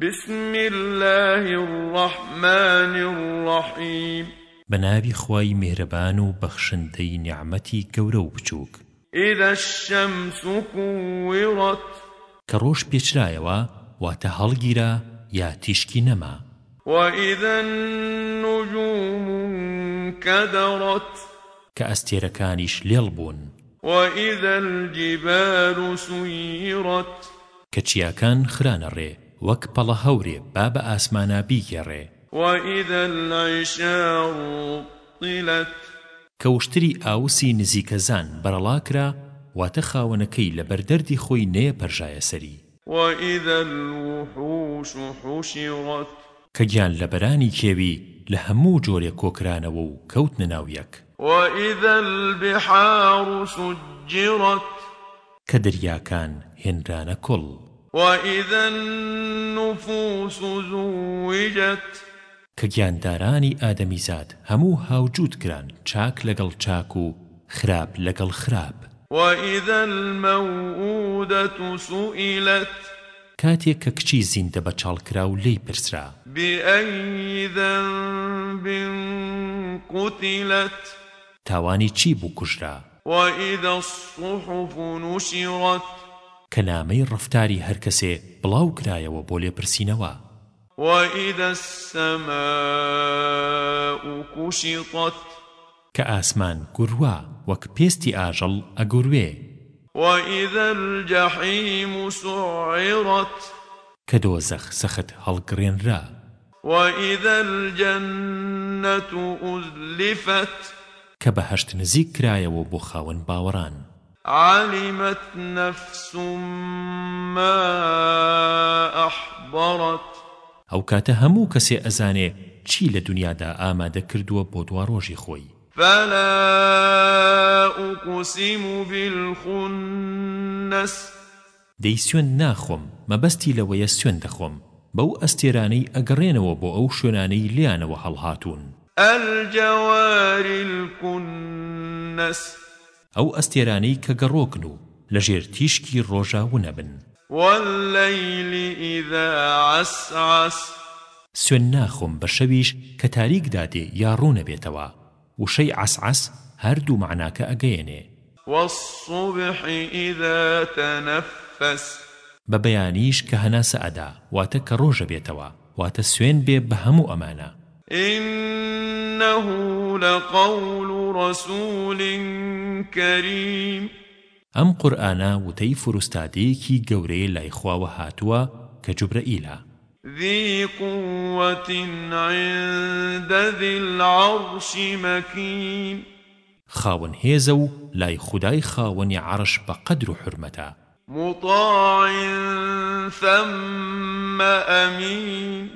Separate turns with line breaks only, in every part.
بسم الله الرحمن الرحيم
بنابي خواي مهربان وبخشنتي نعمتي كورو بچوك
إذا الشمس كورت
كروش بيشرايوا واتهالجيرا يا تشكي نما
وإذا النجوم انكدرت
كأستيركانيش ليلبون
وإذا الجبال سيرت
كتشياكان خران الرئ وەک پەڵە هەورێ با بە ئاسمانە بیگەڕێ
وئیدە العیشار طیلت
کە وشتری ئاوسی نزیکەزان بەرەڵاکرا واتە خاوەنەکەی لە بەردەردی خۆی نەیە پەرژایە سەری
وئیدە الوحوش حوشرت
کە گیان لە بەرانی کێوی لە هەموو جۆرێک کۆکرانەوە و کەوتنە ناویەک
وئیدە البحار سجرت
کە دەریاکان هێنرانە کوڵ
وَإِذَا النُّفُوسُ زُوِّجَتْ
کە گیاندارانی ئادەمیزاد هەموو هاوجود کران چاک لەگەڵ چاک و خراپ لەگەڵ خراپ
وَإِذَا الْمَوْءُودَةُ سُئِلَتْ
کاتێک کە کچی زیندە بە چاڵکرا و لێی پرسرا
بِأَيِّ ذَنبٍ قُتِلَتْ
تاوانی چی بوو کوژرا
وَإِذَا الصُّحُفُ نُشِرَتْ
کە نامەی ڕفتاری هەرکەسێ بڵاو کرایەوە بۆ لێپرسینەوە
وَإِذَا السَّمَاءُ كُشِطَتْ
کە ئاسمان گوڕوا وەک پێستی ئاژەڵ ئەگوروێ
وَإِذَا الْجَحِيمُ سُعِّرَتْ
کە دۆزەخ سەخت هەڵگرێنرا
وَإِذَا الْجَنَّةُ أُزْلِفَتْ
کە بەهەشت نزیک کرایەوە بۆ خاوەن باوەڕان
علمت نفس ما أحضرت
ئەو کاتە هەموو کەسێ ئەزانێ چی لە دنیادا ئامادە کردووە بۆ دواڕۆژی خۆی
فلا أقسم
بالخنس دەی سوێن ناخۆم مەبەستی لەوەیە سوێن دەخۆم بەو ئەستێرانەی ئەگەڕێنەوە بۆ ئەو شوێنانەی لیانەوە هەڵهاتوون
الجوار الكنس
ئەو ئەستێرانەی کە گەڕۆکن و لەژێر تیشکی ڕۆژاوونە بن
والليل إذا عسعس
سوێن ناخۆم بە شەویش کە تاریک دادێ یا ڕوونە بێتەوە وشەی عسعس هەردوو معناکە ئەگەیەنێ
والصبح إذا تنفس
بە بەیانیش کە هەناسە ئەدا واتە کە ڕۆژە بێتەوە واتە سوێن بێ بە هەموو ئەمانە
إنه لقول رسول كريم
ئەم قورآانە وتەی فروستادەیەکی گەورەیە لای خواوە هاتووە کە جوبرەئیلە
ذي قوة عند ذي العرش مكين
خاون هيزو لاي خداي خاون عرش بقدر حرمته
مطاع ثم
أمين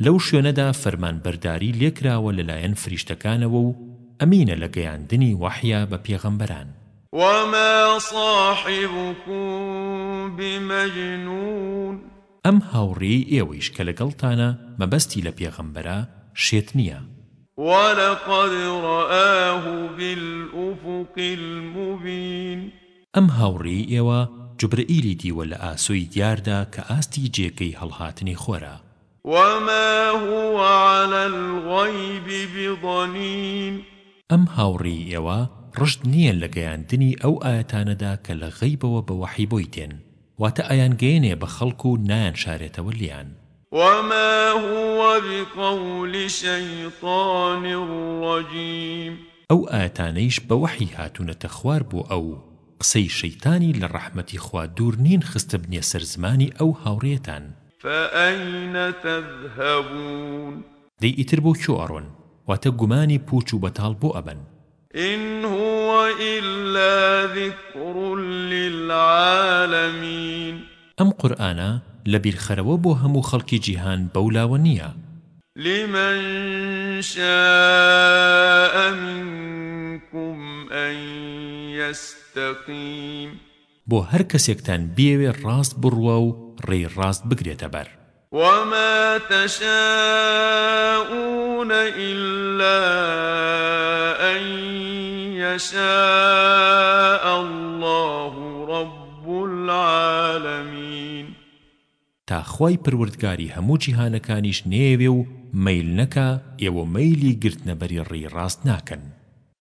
لو شوندا فرمان برداري ليكراوە لەلایەن فریشتەکانەوە و ئەمینە لە گەیاندنی وەحیا بە پێغەمبەران
وما صاحبكم بمجنون
ئەم هاوڕێی ئێوەیش کە لەگەڵتانە مەبەستی لە پێغەمبەرە شێت نییە ولقد رآه بالأفق المبين ئەم هاوڕێی ئێوە جبرئیلی دیوە لە ئاسۆی دیاردا کە ئاستی جێگەی هەڵهاتنی خۆرە
وما هو على الغيب بضنين
ئەم هاوڕی ئێوە ڕشت نییە لە گەیاندنی ئەو ئاەتانەدا کە لە غەیبەوە بە وەحی بۆی تێن واتە ئایان گەیەنێ بە خەڵکو و نایان شارێتەوە لیان
وما هو بقول شيطان رجيم
او آتانيش بوحي هاتونة خوار بو او قسەی شەیتانی لە ڕەحمەتی خوا دوور نین خستە بنیە سەرزمانی ئەو هاوڕێتان فأين تذهبون دەی ئیتر بۆ چۆڕۆن واتە گومانی پوچ و بەتاڵ بۆ ئەبن
إن هو إلا ذكر للعالمين
أم قرآن لبير خروا بو همو خلق جهان بولا ونيا
لمن شاء منكم أن
يستقيم بو هر كسيكتان بيوي راست برواو ري راست بقريتبر
وما تشاءون إلا أن يشاء
الله رب العالمين تا خوای پروردگاری هەموو جیهانەکانیش نێوێ و مەیل نەکا ئێوە مەیلی گرتنەبەری ڕێی ڕاست ناکەن